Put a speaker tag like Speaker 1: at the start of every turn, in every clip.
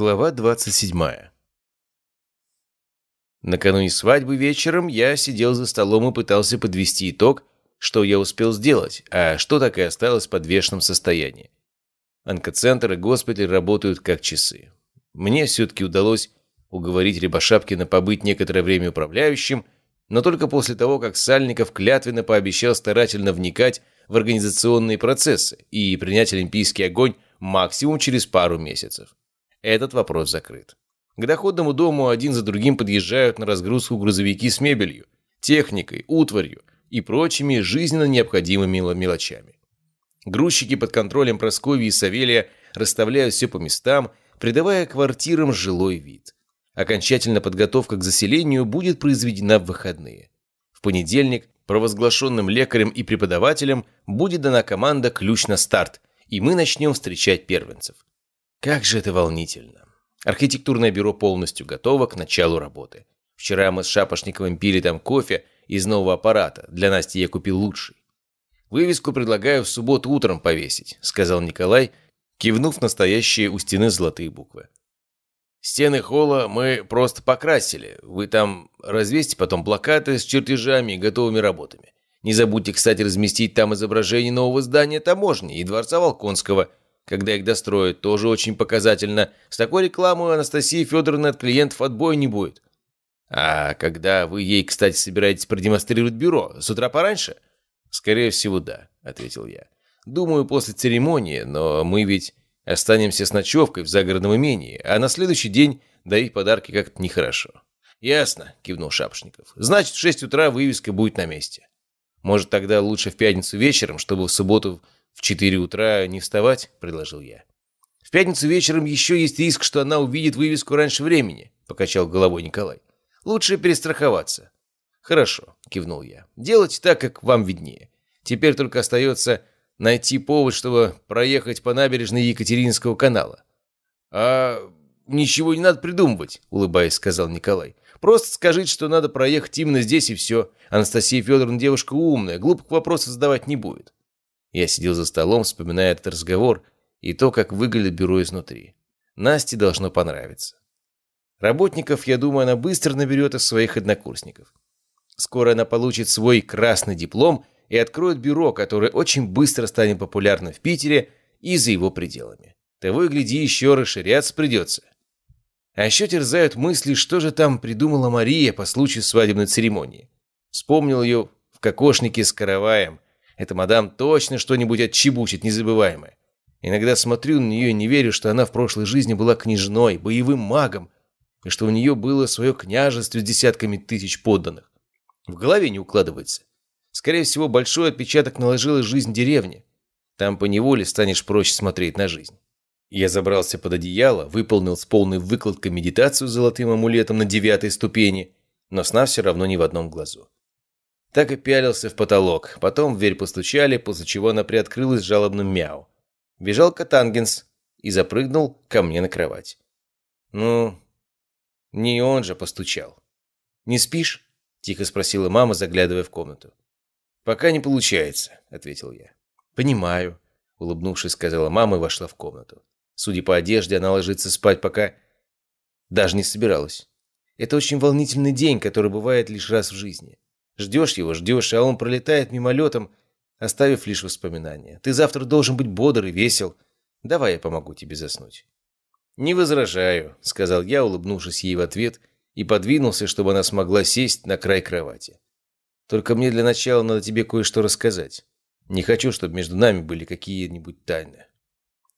Speaker 1: Глава 27 Накануне свадьбы вечером я сидел за столом и пытался подвести итог, что я успел сделать, а что так и осталось в подвешенном состоянии. Онкоцентр и госпиталь работают как часы. Мне все-таки удалось уговорить Рябошапкина побыть некоторое время управляющим, но только после того, как Сальников клятвенно пообещал старательно вникать в организационные процессы и принять олимпийский огонь максимум через пару месяцев. Этот вопрос закрыт. К доходному дому один за другим подъезжают на разгрузку грузовики с мебелью, техникой, утварью и прочими жизненно необходимыми мелочами. Грузчики под контролем Прасковьи и Савелия расставляют все по местам, придавая квартирам жилой вид. Окончательная подготовка к заселению будет произведена в выходные. В понедельник провозглашенным лекарем и преподавателем будет дана команда «Ключ на старт», и мы начнем встречать первенцев. Как же это волнительно. Архитектурное бюро полностью готово к началу работы. Вчера мы с Шапошниковым пили там кофе из нового аппарата. Для Насти я купил лучший. «Вывеску предлагаю в субботу утром повесить», — сказал Николай, кивнув настоящие у стены золотые буквы. «Стены холла мы просто покрасили. Вы там развесьте потом плакаты с чертежами и готовыми работами. Не забудьте, кстати, разместить там изображение нового здания таможни и дворца Волконского — когда их достроят, тоже очень показательно. С такой рекламой Анастасии Федоровны от клиентов отбоя не будет. А когда вы ей, кстати, собираетесь продемонстрировать бюро? С утра пораньше? Скорее всего, да, ответил я. Думаю, после церемонии, но мы ведь останемся с ночевкой в загородном имении, а на следующий день дарить подарки как-то нехорошо. «Ясно», — кивнул Шапошников. «Значит, в шесть утра вывеска будет на месте. Может, тогда лучше в пятницу вечером, чтобы в субботу «В четыре утра не вставать?» – предложил я. «В пятницу вечером еще есть риск, что она увидит вывеску раньше времени», – покачал головой Николай. «Лучше перестраховаться». «Хорошо», – кивнул я. «Делайте так, как вам виднее. Теперь только остается найти повод, чтобы проехать по набережной Екатеринского канала». «А ничего не надо придумывать», – улыбаясь, сказал Николай. «Просто скажите, что надо проехать именно здесь и все. Анастасия Федоровна девушка умная, глупых вопросов задавать не будет». Я сидел за столом, вспоминая этот разговор и то, как выглядит бюро изнутри. Насте должно понравиться. Работников, я думаю, она быстро наберет из своих однокурсников. Скоро она получит свой красный диплом и откроет бюро, которое очень быстро станет популярным в Питере и за его пределами. Того и гляди, еще расширяться придется. А еще терзают мысли, что же там придумала Мария по случаю свадебной церемонии. Вспомнил ее в кокошнике с караваем – эта мадам точно что-нибудь отчебучит незабываемое. Иногда смотрю на нее и не верю, что она в прошлой жизни была княжной, боевым магом, и что у нее было свое княжество с десятками тысяч подданных. В голове не укладывается. Скорее всего, большой отпечаток наложила жизнь деревни. Там по неволе станешь проще смотреть на жизнь. Я забрался под одеяло, выполнил с полной выкладкой медитацию с золотым амулетом на девятой ступени, но сна все равно не в одном глазу. Так и пялился в потолок. Потом в дверь постучали, после чего она приоткрылась жалобным мяу. Бежал Катангенс и запрыгнул ко мне на кровать. Ну, не он же постучал. «Не спишь?» – тихо спросила мама, заглядывая в комнату. «Пока не получается», – ответил я. «Понимаю», – улыбнувшись, сказала мама и вошла в комнату. Судя по одежде, она ложится спать пока даже не собиралась. Это очень волнительный день, который бывает лишь раз в жизни. Ждешь его, ждешь, а он пролетает мимолетом, оставив лишь воспоминания. Ты завтра должен быть бодр и весел. Давай я помогу тебе заснуть». «Не возражаю», — сказал я, улыбнувшись ей в ответ, и подвинулся, чтобы она смогла сесть на край кровати. «Только мне для начала надо тебе кое-что рассказать. Не хочу, чтобы между нами были какие-нибудь тайны».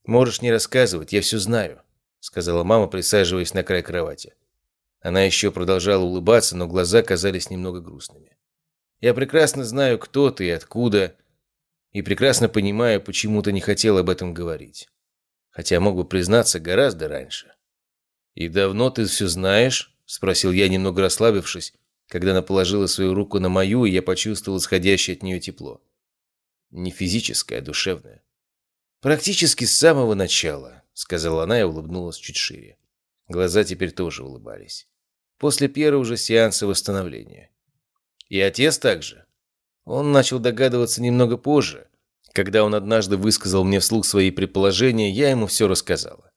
Speaker 1: «Можешь не рассказывать, я все знаю», — сказала мама, присаживаясь на край кровати. Она еще продолжала улыбаться, но глаза казались немного грустными. Я прекрасно знаю, кто ты и откуда, и прекрасно понимаю, почему ты не хотел об этом говорить. Хотя мог бы признаться гораздо раньше. «И давно ты все знаешь?» – спросил я, немного расслабившись, когда она положила свою руку на мою, и я почувствовал исходящее от нее тепло. Не физическое, а душевное. «Практически с самого начала», – сказала она и улыбнулась чуть шире. Глаза теперь тоже улыбались. После первого же сеанса восстановления. И отец также. Он начал догадываться немного позже. Когда он однажды высказал мне вслух свои предположения, я ему все рассказала.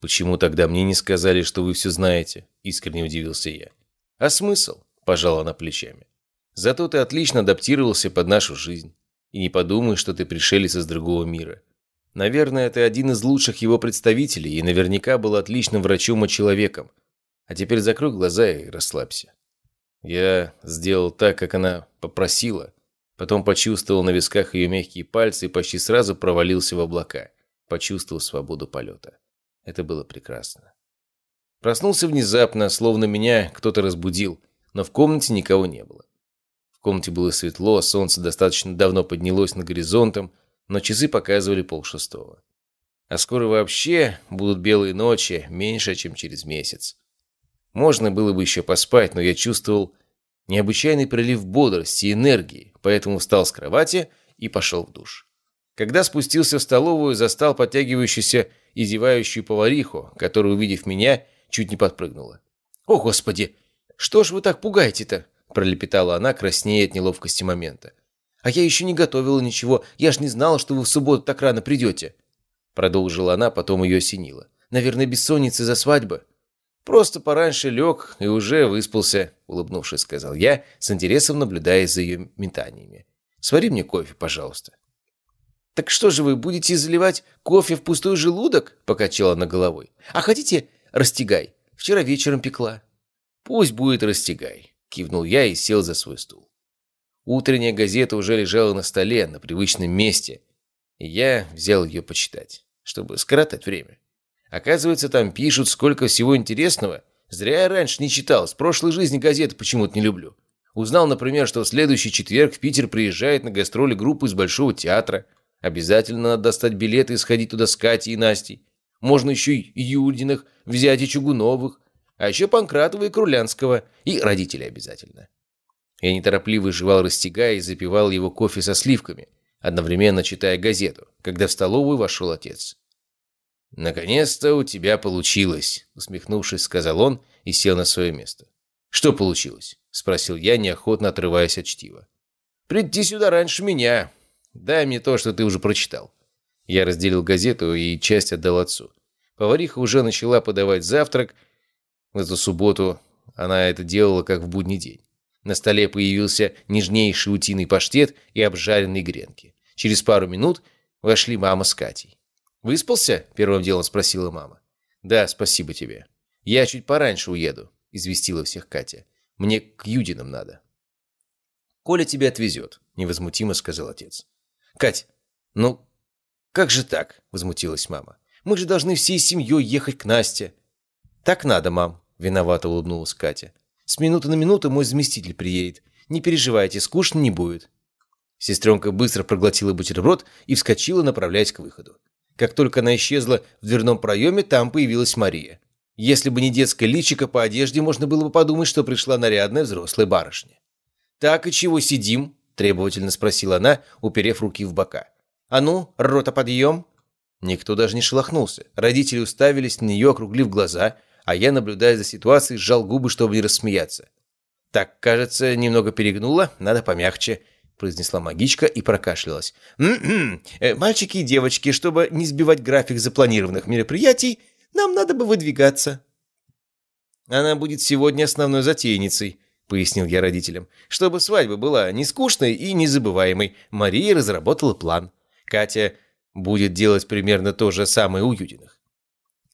Speaker 1: «Почему тогда мне не сказали, что вы все знаете?» – искренне удивился я. «А смысл?» – пожала она плечами. «Зато ты отлично адаптировался под нашу жизнь. И не подумай, что ты пришелец из другого мира. Наверное, ты один из лучших его представителей и наверняка был отличным врачом и человеком. А теперь закрой глаза и расслабься». Я сделал так, как она попросила. Потом почувствовал на висках ее мягкие пальцы и почти сразу провалился в облака. Почувствовал свободу полета. Это было прекрасно. Проснулся внезапно, словно меня кто-то разбудил, но в комнате никого не было. В комнате было светло, солнце достаточно давно поднялось над горизонтом, но часы показывали полшестого. А скоро вообще будут белые ночи, меньше, чем через месяц. Можно было бы еще поспать, но я чувствовал необычайный прилив бодрости и энергии, поэтому встал с кровати и пошел в душ. Когда спустился в столовую, застал подтягивающуюся и зевающую повариху, которая, увидев меня, чуть не подпрыгнула. «О, Господи! Что ж вы так пугаете-то?» пролепетала она, краснея от неловкости момента. «А я еще не готовила ничего, я ж не знала, что вы в субботу так рано придете!» Продолжила она, потом ее осенило. «Наверное, бессонница за свадьбы?» «Просто пораньше лег и уже выспался», — улыбнувшись, сказал я, с интересом наблюдая за ее метаниями. «Свари мне кофе, пожалуйста». «Так что же вы, будете заливать кофе в пустой желудок?» – покачала она головой. «А хотите, растягай. Вчера вечером пекла». «Пусть будет растягай», – кивнул я и сел за свой стул. Утренняя газета уже лежала на столе, на привычном месте, и я взял ее почитать, чтобы скоротать время. Оказывается, там пишут сколько всего интересного. Зря я раньше не читал, с прошлой жизни газеты почему-то не люблю. Узнал, например, что в следующий четверг в Питер приезжает на гастроли группа из Большого театра – Обязательно надо достать билеты и сходить туда с Катей и Настей. Можно еще и Юрдиных взять и Чугуновых. А еще Панкратова и Крулянского. И родителей обязательно. Я неторопливо жевал растягая и запивал его кофе со сливками, одновременно читая газету, когда в столовую вошел отец. «Наконец-то у тебя получилось», — усмехнувшись, сказал он и сел на свое место. «Что получилось?» — спросил я, неохотно отрываясь от чтива. «Прийти сюда раньше меня. Дай мне то, что ты уже прочитал». Я разделил газету и часть отдал отцу. Повариха уже начала подавать завтрак. В эту субботу она это делала, как в будний день. На столе появился нежнейший утиный паштет и обжаренные гренки. Через пару минут вошли мама с Катей. «Выспался?» – первым делом спросила мама. «Да, спасибо тебе. Я чуть пораньше уеду», – известила всех Катя. «Мне к Юдинам надо». «Коля тебя отвезет», – невозмутимо сказал отец. «Кать, ну как же так?» – возмутилась мама. «Мы же должны всей семьей ехать к Насте». «Так надо, мам», – виновато улыбнулась Катя. «С минуты на минуту мой заместитель приедет. Не переживайте, скучно не будет». Сестренка быстро проглотила бутерброд и вскочила, направляясь к выходу. Как только она исчезла в дверном проеме, там появилась Мария. Если бы не детское личико по одежде, можно было бы подумать, что пришла нарядная взрослая барышня. «Так и чего сидим?» – требовательно спросила она, уперев руки в бока. «А ну, рота подъем!» Никто даже не шелохнулся. Родители уставились на нее, округлив глаза, а я, наблюдая за ситуацией, сжал губы, чтобы не рассмеяться. «Так, кажется, немного перегнула, надо помягче», – произнесла магичка и прокашлялась. «М-м, мальчики и девочки, чтобы не сбивать график запланированных мероприятий, нам надо бы выдвигаться». «Она будет сегодня основной затейницей», пояснил я родителям. Чтобы свадьба была не скучной и незабываемой, Мария разработала план. Катя будет делать примерно то же самое у Юдиных.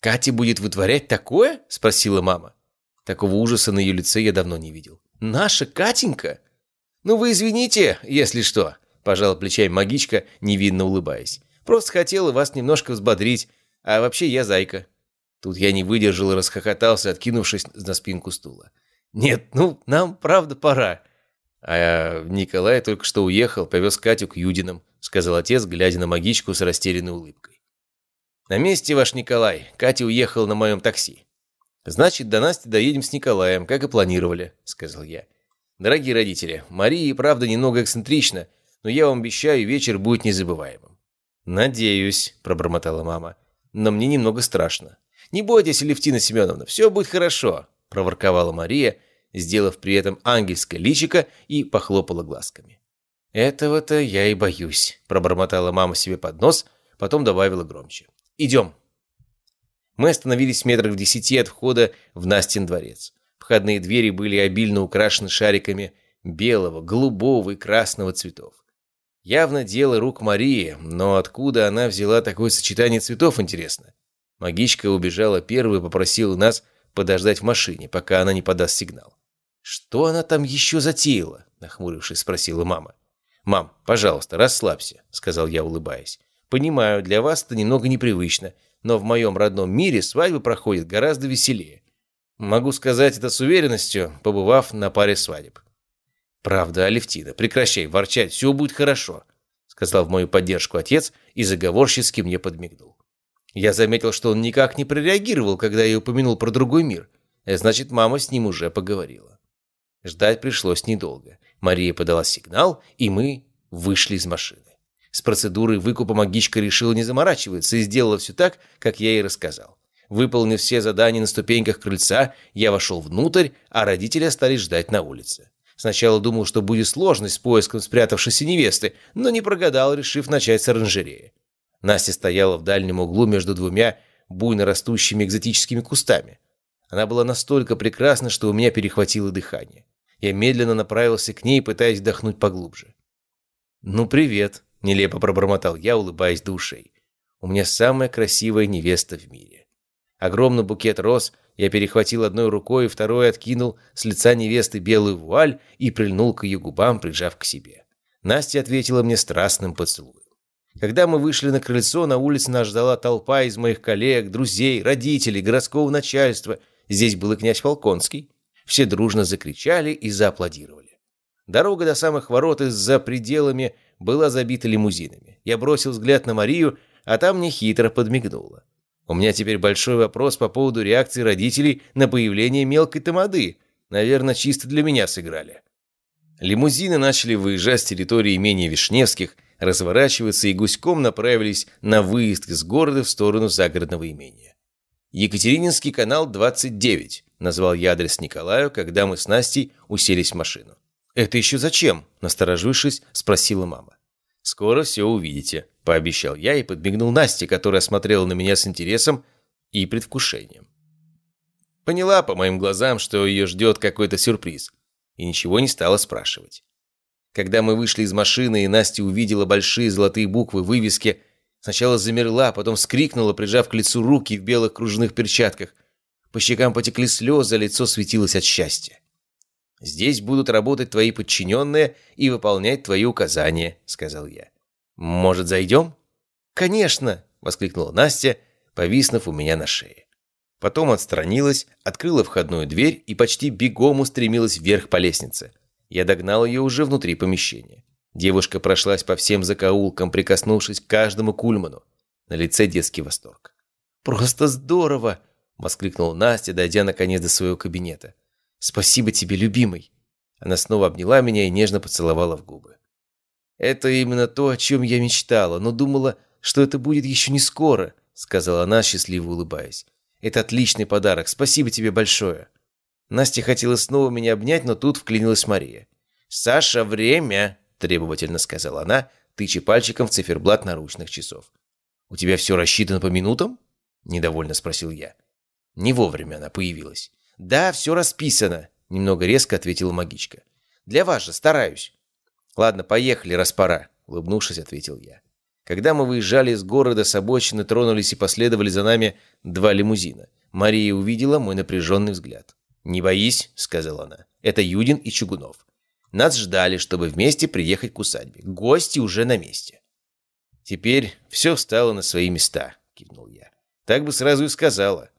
Speaker 1: «Катя будет вытворять такое?» – спросила мама. Такого ужаса на ее лице я давно не видел. «Наша Катенька?» «Ну вы извините, если что», – пожала плечами магичка, невинно улыбаясь. «Просто хотела вас немножко взбодрить, а вообще я зайка». Тут я не выдержал и расхохотался, откинувшись на спинку стула. «Нет, ну, нам правда пора». «А Николай только что уехал, повез Катю к Юдинам», сказал отец, глядя на магичку с растерянной улыбкой. «На месте ваш Николай. Катя уехала на моем такси». «Значит, до Насти доедем с Николаем, как и планировали», сказал я. «Дорогие родители, Мария и правда немного эксцентрична, но я вам обещаю, вечер будет незабываемым». «Надеюсь», – пробормотала мама. «Но мне немного страшно». «Не бойтесь, Левтина Семеновна, все будет хорошо. – проворковала Мария, сделав при этом ангельское личико и похлопала глазками. «Этого-то я и боюсь», – пробормотала мама себе под нос, потом добавила громче. «Идем». Мы остановились метрах в десяти от входа в Настин дворец. Входные двери были обильно украшены шариками белого, голубого и красного цветов. Явно дело рук Марии, но откуда она взяла такое сочетание цветов, интересно? Магичка убежала первой и попросила нас подождать в машине, пока она не подаст сигнал. «Что она там еще затеяла?» – нахмурившись, спросила мама. «Мам, пожалуйста, расслабься», – сказал я, улыбаясь. «Понимаю, для вас это немного непривычно, но в моем родном мире свадьбы проходят гораздо веселее. Могу сказать это с уверенностью, побывав на паре свадеб». «Правда, Алевтина, прекращай ворчать, все будет хорошо», — сказал в мою поддержку отец и заговорчески мне подмигнул. Я заметил, что он никак не прореагировал, когда я упомянул про другой мир. Значит, мама с ним уже поговорила. Ждать пришлось недолго. Мария подала сигнал, и мы вышли из машины. С процедурой выкупа магичка решила не заморачиваться и сделала все так, как я ей рассказал. Выполнив все задания на ступеньках крыльца, я вошел внутрь, а родители остались ждать на улице. Сначала думал, что будет сложность с поиском спрятавшейся невесты, но не прогадал, решив начать с оранжереи. Настя стояла в дальнем углу между двумя буйно растущими экзотическими кустами. Она была настолько прекрасна, что у меня перехватило дыхание. Я медленно направился к ней, пытаясь вдохнуть поглубже. «Ну, привет», — нелепо пробормотал я, улыбаясь до ушей. «У меня самая красивая невеста в мире». Огромный букет роз я перехватил одной рукой, и второй откинул с лица невесты белую вуаль и прильнул к ее губам, прижав к себе. Настя ответила мне страстным поцелуем. Когда мы вышли на крыльцо, на улице нас ждала толпа из моих коллег, друзей, родителей, городского начальства. Здесь был и князь Волконский. Все дружно закричали и зааплодировали. Дорога до самых ворот и за пределами была забита лимузинами. Я бросил взгляд на Марию, а там мне хитро подмигнула. У меня теперь большой вопрос по поводу реакции родителей на появление мелкой тамады. Наверное, чисто для меня сыграли. Лимузины начали выезжать с территории имения Вишневских, разворачиваться и гуськом направились на выезд из города в сторону загородного имения. Екатерининский канал 29, назвал я адрес Николаю, когда мы с Настей уселись в машину. «Это еще зачем?» – насторожившись, спросила мама. «Скоро все увидите», – пообещал я и подмигнул Насте, которая смотрела на меня с интересом и предвкушением. Поняла по моим глазам, что ее ждет какой-то сюрприз, и ничего не стала спрашивать. Когда мы вышли из машины, и Настя увидела большие золотые буквы в вывеске, сначала замерла, потом вскрикнула, прижав к лицу руки в белых кружных перчатках. По щекам потекли слезы, а лицо светилось от счастья. «Здесь будут работать твои подчиненные и выполнять твои указания», — сказал я. «Может, зайдем?» «Конечно!» — воскликнула Настя, повиснув у меня на шее. Потом отстранилась, открыла входную дверь и почти бегом устремилась вверх по лестнице. Я догнал ее уже внутри помещения. Девушка прошлась по всем закоулкам, прикоснувшись к каждому кульману. На лице детский восторг. «Просто здорово!» — воскликнула Настя, дойдя наконец до своего кабинета. «Спасибо тебе, любимый!» Она снова обняла меня и нежно поцеловала в губы. «Это именно то, о чем я мечтала, но думала, что это будет еще не скоро», — сказала она, счастливо улыбаясь. «Это отличный подарок, спасибо тебе большое». Настя хотела снова меня обнять, но тут вклинилась Мария. «Саша, время!» – требовательно сказала она, тыча пальчиком в циферблат наручных часов. «У тебя все рассчитано по минутам?» – недовольно спросил я. Не вовремя она появилась. «Да, все расписано», – немного резко ответила магичка. «Для вас же стараюсь». «Ладно, поехали, раз пора», – улыбнувшись, ответил я. Когда мы выезжали из города с обочины, тронулись и последовали за нами два лимузина. Мария увидела мой напряженный взгляд. «Не боись», — сказала она. «Это Юдин и Чугунов. Нас ждали, чтобы вместе приехать к усадьбе. Гости уже на месте». «Теперь все встало на свои места», — кивнул я. «Так бы сразу и сказала».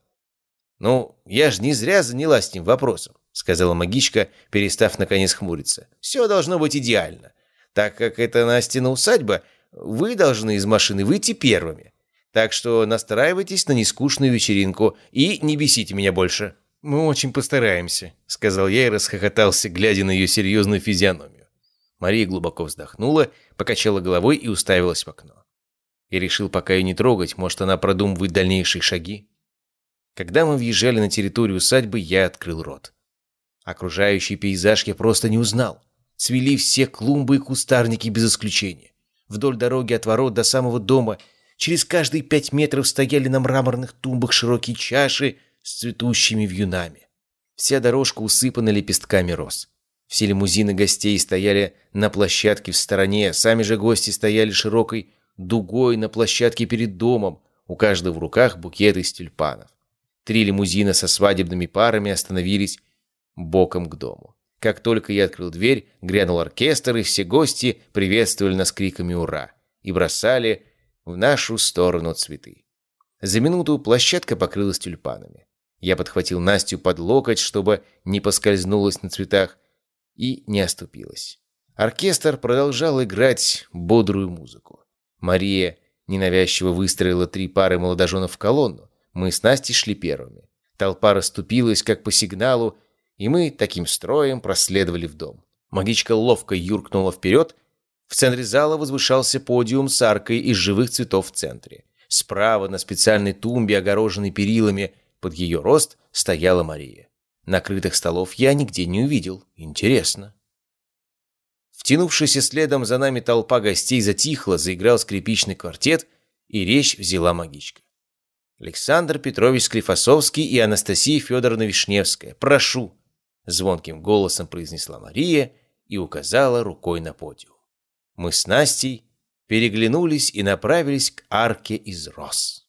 Speaker 1: «Ну, я же не зря занялась этим вопросом», — сказала магичка, перестав наконец хмуриться. «Все должно быть идеально. Так как это Настина усадьба, вы должны из машины выйти первыми. Так что настраивайтесь на нескучную вечеринку и не бесите меня больше». «Мы очень постараемся», — сказал я и расхохотался, глядя на ее серьезную физиономию. Мария глубоко вздохнула, покачала головой и уставилась в окно. Я решил пока ее не трогать, может, она продумывает дальнейшие шаги. Когда мы въезжали на территорию усадьбы, я открыл рот. Окружающий пейзаж я просто не узнал. Цвели все клумбы и кустарники без исключения. Вдоль дороги от ворот до самого дома Через каждые пять метров стояли на мраморных тумбах широкие чаши с цветущими вьюнами. Вся дорожка усыпана лепестками роз. Все лимузины гостей стояли на площадке в стороне, сами же гости стояли широкой дугой на площадке перед домом, у каждого в руках букет из тюльпанов. Три лимузина со свадебными парами остановились боком к дому. Как только я открыл дверь, грянул оркестр, и все гости приветствовали нас криками «Ура!» и бросали в нашу сторону цветы. За минуту площадка покрылась тюльпанами. Я подхватил Настю под локоть, чтобы не поскользнулась на цветах, и не оступилась. Оркестр продолжал играть бодрую музыку. Мария ненавязчиво выстроила три пары молодоженов в колонну. Мы с Настей шли первыми. Толпа расступилась, как по сигналу, и мы таким строем проследовали в дом. Магичка ловко юркнула вперед. В центре зала возвышался подиум с аркой из живых цветов в центре. Справа на специальной тумбе, огороженной перилами, под ее рост стояла Мария. Накрытых столов я нигде не увидел. Интересно. Втянувшаяся следом за нами толпа гостей затихла, заиграл скрипичный квартет, и речь взяла магичка. Александр Петрович Склифосовский и Анастасия Федоровна Вишневская. Прошу!» Звонким голосом произнесла Мария и указала рукой на подиум. Мы с Настей переглянулись и направились к арке из роз.